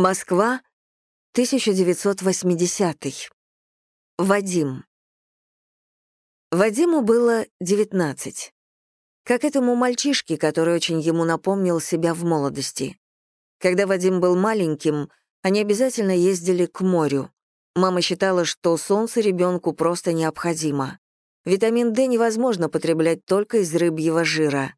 Москва, 1980. Вадим. Вадиму было 19. Как этому мальчишке, который очень ему напомнил себя в молодости. Когда Вадим был маленьким, они обязательно ездили к морю. Мама считала, что солнце ребенку просто необходимо. Витамин D невозможно потреблять только из рыбьего жира.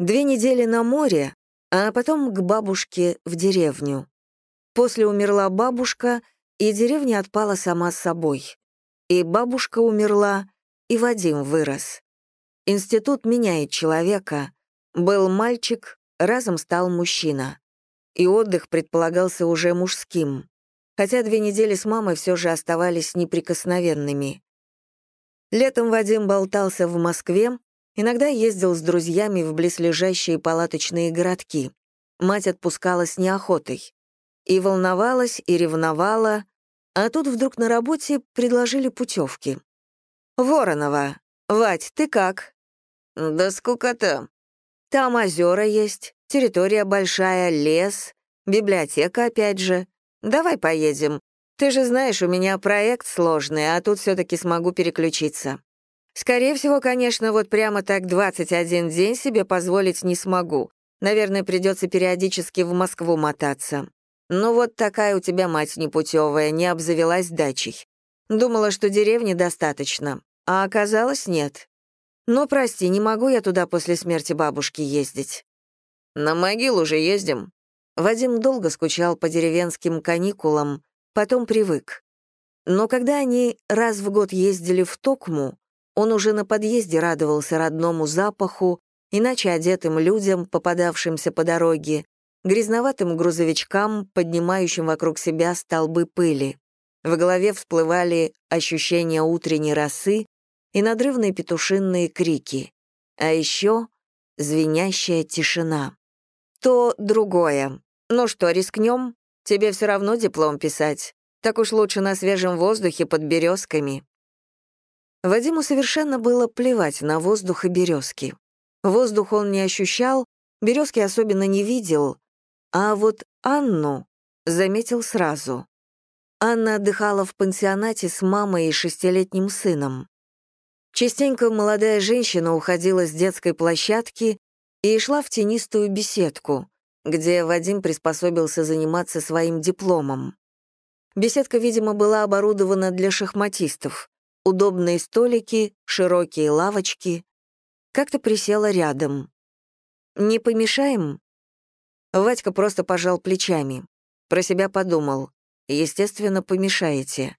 Две недели на море, а потом к бабушке в деревню. После умерла бабушка, и деревня отпала сама с собой. И бабушка умерла, и Вадим вырос. Институт меняет человека. Был мальчик, разом стал мужчина. И отдых предполагался уже мужским. Хотя две недели с мамой все же оставались неприкосновенными. Летом Вадим болтался в Москве, иногда ездил с друзьями в близлежащие палаточные городки. Мать отпускала с неохотой. И волновалась, и ревновала, а тут вдруг на работе предложили путевки. «Воронова, Вать, ты как?» «Да сколько-то». «Там озера есть, территория большая, лес, библиотека опять же. Давай поедем. Ты же знаешь, у меня проект сложный, а тут все таки смогу переключиться. Скорее всего, конечно, вот прямо так 21 день себе позволить не смогу. Наверное, придется периодически в Москву мотаться. Ну вот такая у тебя мать непутевая, не обзавелась дачей. Думала, что деревни достаточно, а оказалось нет. Ну, прости, не могу я туда после смерти бабушки ездить. На могилу же ездим. Вадим долго скучал по деревенским каникулам, потом привык. Но когда они раз в год ездили в Токму, он уже на подъезде радовался родному запаху, иначе одетым людям, попадавшимся по дороге, грязноватым грузовичкам, поднимающим вокруг себя столбы пыли. В голове всплывали ощущения утренней росы и надрывные петушинные крики. А еще звенящая тишина. То другое. Ну что, рискнем? Тебе все равно диплом писать. Так уж лучше на свежем воздухе под березками. Вадиму совершенно было плевать на воздух и березки. Воздух он не ощущал, березки особенно не видел, а вот Анну заметил сразу. Анна отдыхала в пансионате с мамой и шестилетним сыном. Частенько молодая женщина уходила с детской площадки и шла в тенистую беседку, где Вадим приспособился заниматься своим дипломом. Беседка, видимо, была оборудована для шахматистов. Удобные столики, широкие лавочки. Как-то присела рядом. «Не помешаем?» Вадька просто пожал плечами. Про себя подумал. Естественно, помешаете.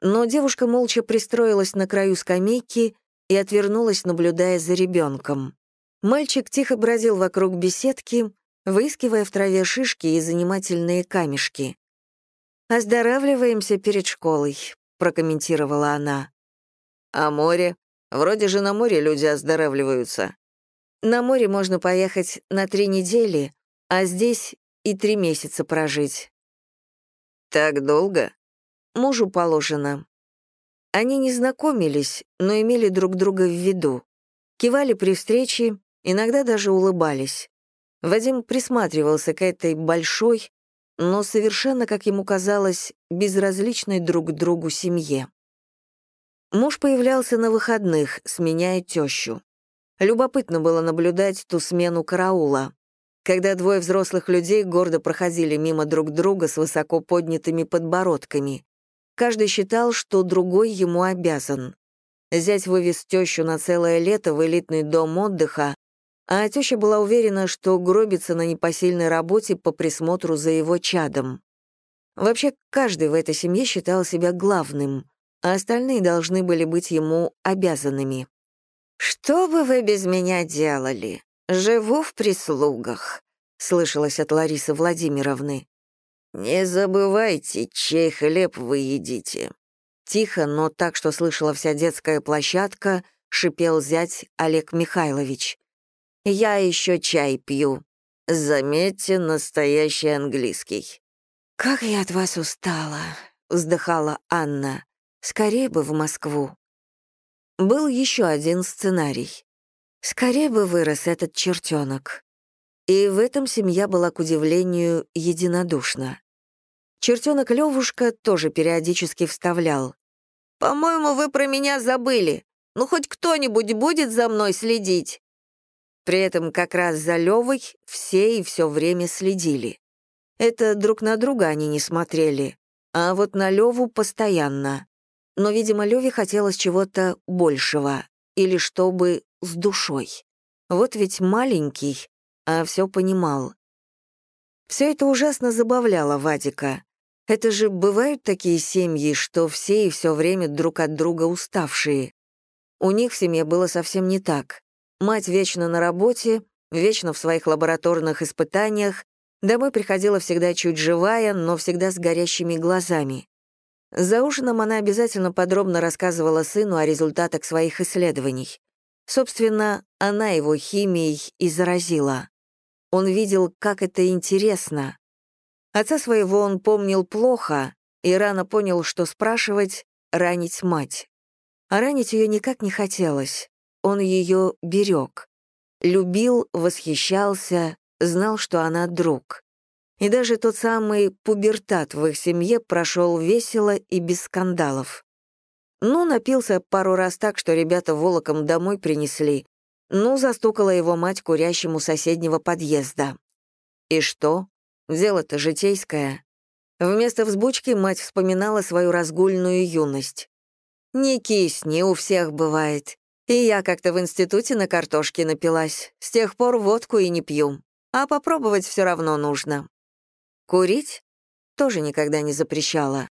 Но девушка молча пристроилась на краю скамейки и отвернулась, наблюдая за ребенком. Мальчик тихо бродил вокруг беседки, выискивая в траве шишки и занимательные камешки. «Оздоравливаемся перед школой», — прокомментировала она. «А море? Вроде же на море люди оздоравливаются». «На море можно поехать на три недели, а здесь и три месяца прожить. Так долго? Мужу положено. Они не знакомились, но имели друг друга в виду. Кивали при встрече, иногда даже улыбались. Вадим присматривался к этой большой, но совершенно, как ему казалось, безразличной друг другу семье. Муж появлялся на выходных, сменяя тещу. Любопытно было наблюдать ту смену караула когда двое взрослых людей гордо проходили мимо друг друга с высоко поднятыми подбородками. Каждый считал, что другой ему обязан. Зять вывез тещу на целое лето в элитный дом отдыха, а теща была уверена, что гробится на непосильной работе по присмотру за его чадом. Вообще, каждый в этой семье считал себя главным, а остальные должны были быть ему обязанными. «Что бы вы без меня делали?» «Живу в прислугах», — слышалось от Ларисы Владимировны. «Не забывайте, чей хлеб вы едите». Тихо, но так, что слышала вся детская площадка, шипел зять Олег Михайлович. «Я еще чай пью. Заметьте, настоящий английский». «Как я от вас устала», — вздыхала Анна. «Скорее бы в Москву». Был еще один сценарий. Скорее бы вырос этот чертенок. И в этом семья была, к удивлению, единодушна. Чертенок Левушка тоже периодически вставлял. «По-моему, вы про меня забыли. Ну, хоть кто-нибудь будет за мной следить?» При этом как раз за Левой все и все время следили. Это друг на друга они не смотрели, а вот на Леву постоянно. Но, видимо, Леве хотелось чего-то большего, или чтобы с душой. Вот ведь маленький, а все понимал. Все это ужасно забавляло Вадика. Это же бывают такие семьи, что все и все время друг от друга уставшие. У них в семье было совсем не так. Мать вечно на работе, вечно в своих лабораторных испытаниях, домой приходила всегда чуть живая, но всегда с горящими глазами. За ужином она обязательно подробно рассказывала сыну о результатах своих исследований. Собственно, она его химией и заразила. Он видел, как это интересно, Отца своего он помнил плохо и рано понял, что спрашивать — ранить мать. А ранить ее никак не хотелось. Он ее берег. Любил, восхищался, знал, что она друг. И даже тот самый пубертат в их семье прошел весело и без скандалов. Ну, напился пару раз так, что ребята волоком домой принесли. Ну, застукала его мать курящему соседнего подъезда. И что? Дело-то житейское. Вместо взбучки мать вспоминала свою разгульную юность. «Не кисни, у всех бывает. И я как-то в институте на картошке напилась. С тех пор водку и не пью. А попробовать все равно нужно. Курить? Тоже никогда не запрещала.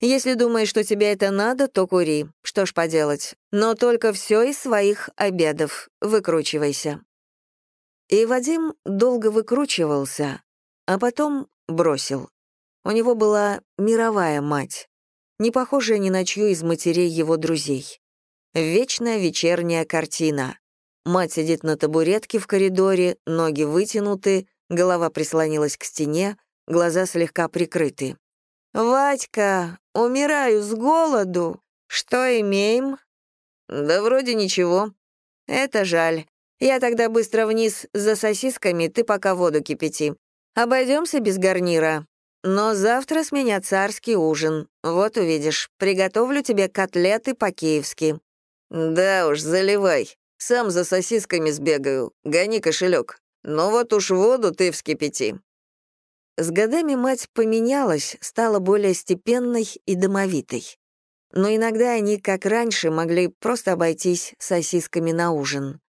Если думаешь, что тебе это надо, то кури. Что ж поделать. Но только все из своих обедов. Выкручивайся. И Вадим долго выкручивался, а потом бросил. У него была мировая мать, не похожая ни на чью из матерей его друзей. Вечная вечерняя картина. Мать сидит на табуретке в коридоре, ноги вытянуты, голова прислонилась к стене, глаза слегка прикрыты. «Вадька, умираю с голоду. Что имеем?» «Да вроде ничего». «Это жаль. Я тогда быстро вниз за сосисками, ты пока воду кипяти. Обойдемся без гарнира. Но завтра с меня царский ужин. Вот увидишь, приготовлю тебе котлеты по-киевски». «Да уж, заливай. Сам за сосисками сбегаю. Гони кошелек. Но вот уж воду ты вскипяти». С годами мать поменялась, стала более степенной и домовитой. Но иногда они, как раньше, могли просто обойтись сосисками на ужин.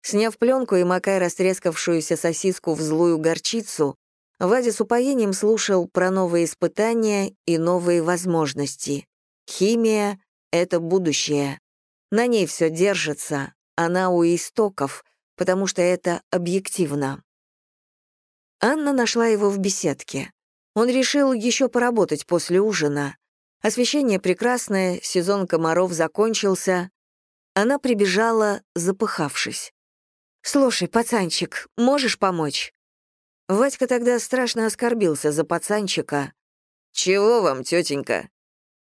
Сняв пленку и макая растрескавшуюся сосиску в злую горчицу, Вадя с упоением слушал про новые испытания и новые возможности. Химия — это будущее. На ней все держится, она у истоков, потому что это объективно. Анна нашла его в беседке. Он решил еще поработать после ужина. Освещение прекрасное, сезон комаров закончился. Она прибежала, запыхавшись. «Слушай, пацанчик, можешь помочь?» Вадька тогда страшно оскорбился за пацанчика. «Чего вам, тетенька?»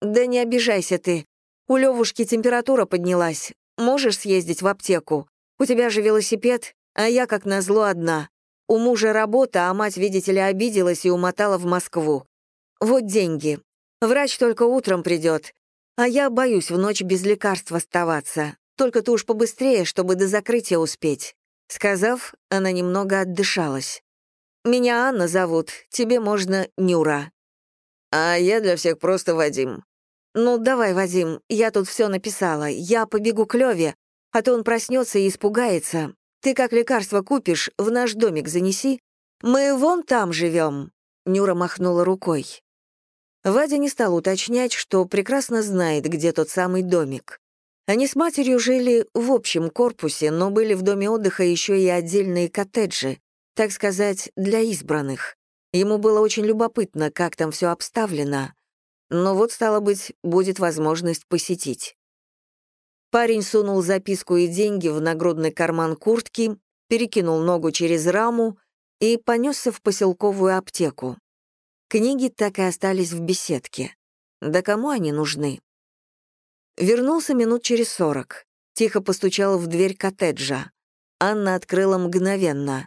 «Да не обижайся ты. У Левушки температура поднялась. Можешь съездить в аптеку? У тебя же велосипед, а я, как назло, одна. У мужа работа, а мать, видите ли, обиделась и умотала в Москву. Вот деньги. Врач только утром придет. А я боюсь в ночь без лекарств оставаться. Только ты уж побыстрее, чтобы до закрытия успеть. Сказав, она немного отдышалась. «Меня Анна зовут, тебе можно Нюра». «А я для всех просто Вадим». «Ну, давай, Вадим, я тут все написала. Я побегу к Леве, а то он проснется и испугается. Ты как лекарство купишь, в наш домик занеси. Мы вон там живем». Нюра махнула рукой. Вадя не стал уточнять, что прекрасно знает, где тот самый домик. Они с матерью жили в общем корпусе, но были в доме отдыха еще и отдельные коттеджи, так сказать, для избранных. Ему было очень любопытно, как там все обставлено. Но вот, стало быть, будет возможность посетить. Парень сунул записку и деньги в нагрудный карман куртки, перекинул ногу через раму и понесся в поселковую аптеку. Книги так и остались в беседке. Да кому они нужны? Вернулся минут через сорок. Тихо постучал в дверь коттеджа. Анна открыла мгновенно.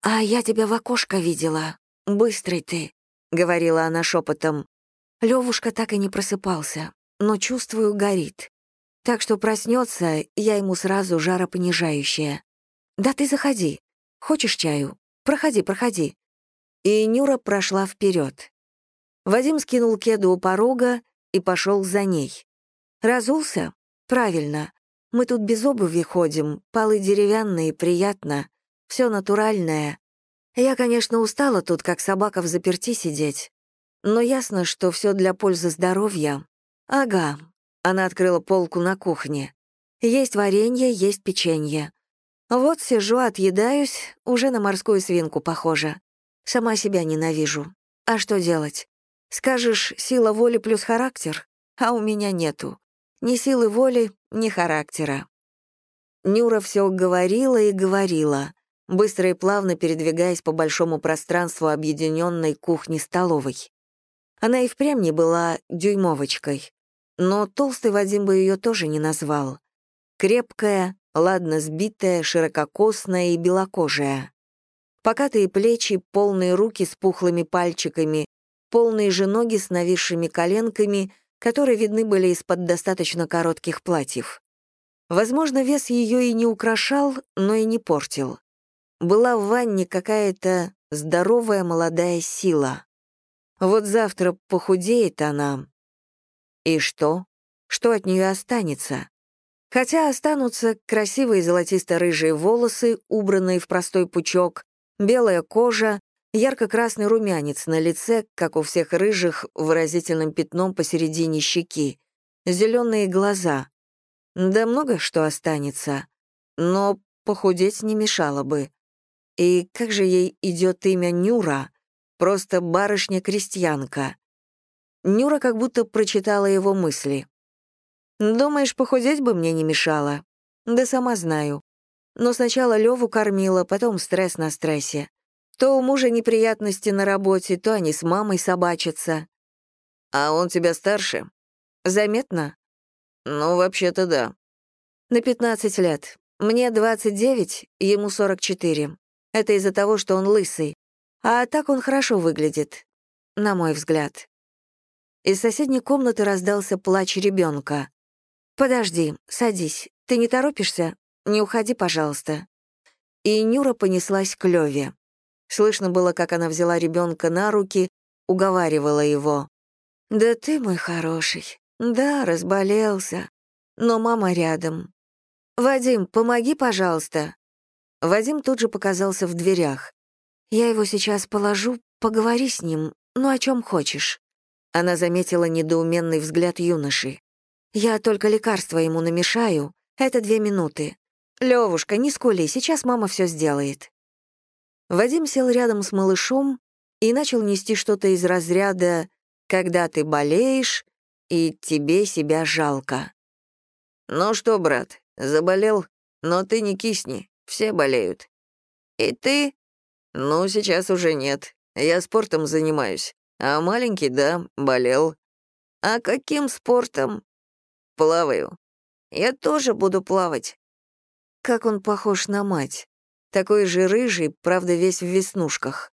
«А я тебя в окошко видела. Быстрый ты. — говорила она шепотом. Левушка так и не просыпался, но, чувствую, горит. Так что проснется, я ему сразу жаропонижающее. «Да ты заходи. Хочешь чаю? Проходи, проходи». И Нюра прошла вперед. Вадим скинул кеду у порога и пошел за ней. Разулся? Правильно. Мы тут без обуви ходим, полы деревянные, приятно. Все натуральное. Я, конечно, устала тут, как собака в заперти сидеть. Но ясно, что все для пользы здоровья. Ага, она открыла полку на кухне. Есть варенье, есть печенье. Вот сижу, отъедаюсь, уже на морскую свинку похожа. Сама себя ненавижу. А что делать? Скажешь, сила воли плюс характер? А у меня нету. Ни силы воли, ни характера. Нюра все говорила и говорила, быстро и плавно передвигаясь по большому пространству объединенной кухни-столовой. Она и впрямь не была дюймовочкой. Но толстый Вадим бы ее тоже не назвал. Крепкая, ладно сбитая, ширококосная и белокожая. Покатые плечи, полные руки с пухлыми пальчиками, полные же ноги с нависшими коленками, которые видны были из-под достаточно коротких платьев. Возможно, вес ее и не украшал, но и не портил. Была в ванне какая-то здоровая молодая сила. Вот завтра похудеет она, и что? Что от нее останется? Хотя останутся красивые золотисто-рыжие волосы, убранные в простой пучок, белая кожа, ярко-красный румянец на лице, как у всех рыжих, выразительным пятном посередине щеки, зеленые глаза. Да много что останется, но похудеть не мешало бы. И как же ей идет имя Нюра, просто барышня-крестьянка. Нюра как будто прочитала его мысли. «Думаешь, похудеть бы мне не мешало?» «Да сама знаю. Но сначала Леву кормила, потом стресс на стрессе. То у мужа неприятности на работе, то они с мамой собачатся». «А он тебя старше?» «Заметно?» «Ну, вообще-то да». «На 15 лет. Мне 29, ему 44. Это из-за того, что он лысый. А так он хорошо выглядит, на мой взгляд. Из соседней комнаты раздался плач ребенка. «Подожди, садись. Ты не торопишься? Не уходи, пожалуйста». И Нюра понеслась к Леве. Слышно было, как она взяла ребенка на руки, уговаривала его. «Да ты мой хороший. Да, разболелся. Но мама рядом. Вадим, помоги, пожалуйста». Вадим тут же показался в дверях. «Я его сейчас положу, поговори с ним, ну о чем хочешь». Она заметила недоуменный взгляд юноши. «Я только лекарство ему намешаю. Это две минуты. Левушка, не скули, сейчас мама все сделает». Вадим сел рядом с малышом и начал нести что-то из разряда «когда ты болеешь, и тебе себя жалко». «Ну что, брат, заболел? Но ты не кисни, все болеют». «И ты?» «Ну, сейчас уже нет. Я спортом занимаюсь. А маленький, да, болел. А каким спортом? Плаваю. Я тоже буду плавать. Как он похож на мать. Такой же рыжий, правда, весь в веснушках.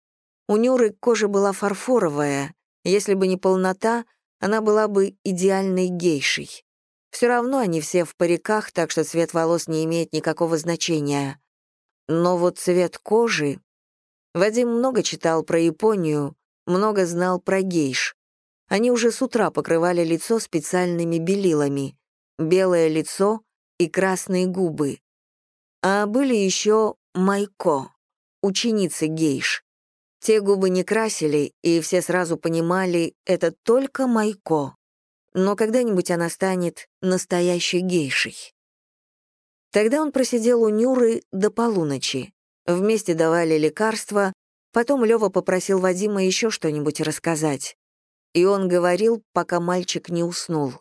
У Нюры кожа была фарфоровая. Если бы не полнота, она была бы идеальной гейшей. Все равно они все в париках, так что цвет волос не имеет никакого значения. Но вот цвет кожи... Вадим много читал про Японию, много знал про гейш. Они уже с утра покрывали лицо специальными белилами. Белое лицо и красные губы. А были еще майко, ученицы гейш. Те губы не красили, и все сразу понимали, это только майко. Но когда-нибудь она станет настоящей гейшей. Тогда он просидел у Нюры до полуночи. Вместе давали лекарства, Потом Лёва попросил Вадима еще что-нибудь рассказать. И он говорил, пока мальчик не уснул.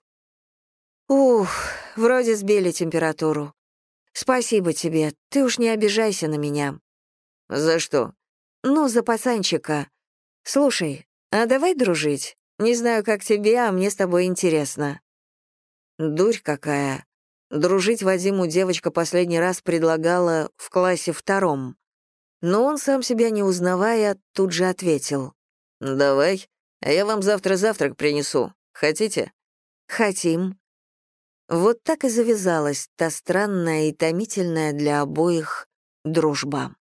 «Ух, вроде сбили температуру. Спасибо тебе, ты уж не обижайся на меня». «За что?» «Ну, за пацанчика. Слушай, а давай дружить? Не знаю, как тебе, а мне с тобой интересно». Дурь какая. Дружить Вадиму девочка последний раз предлагала в классе втором. Но он, сам себя не узнавая, тут же ответил. «Давай, а я вам завтра завтрак принесу. Хотите?» «Хотим». Вот так и завязалась та странная и томительная для обоих дружба.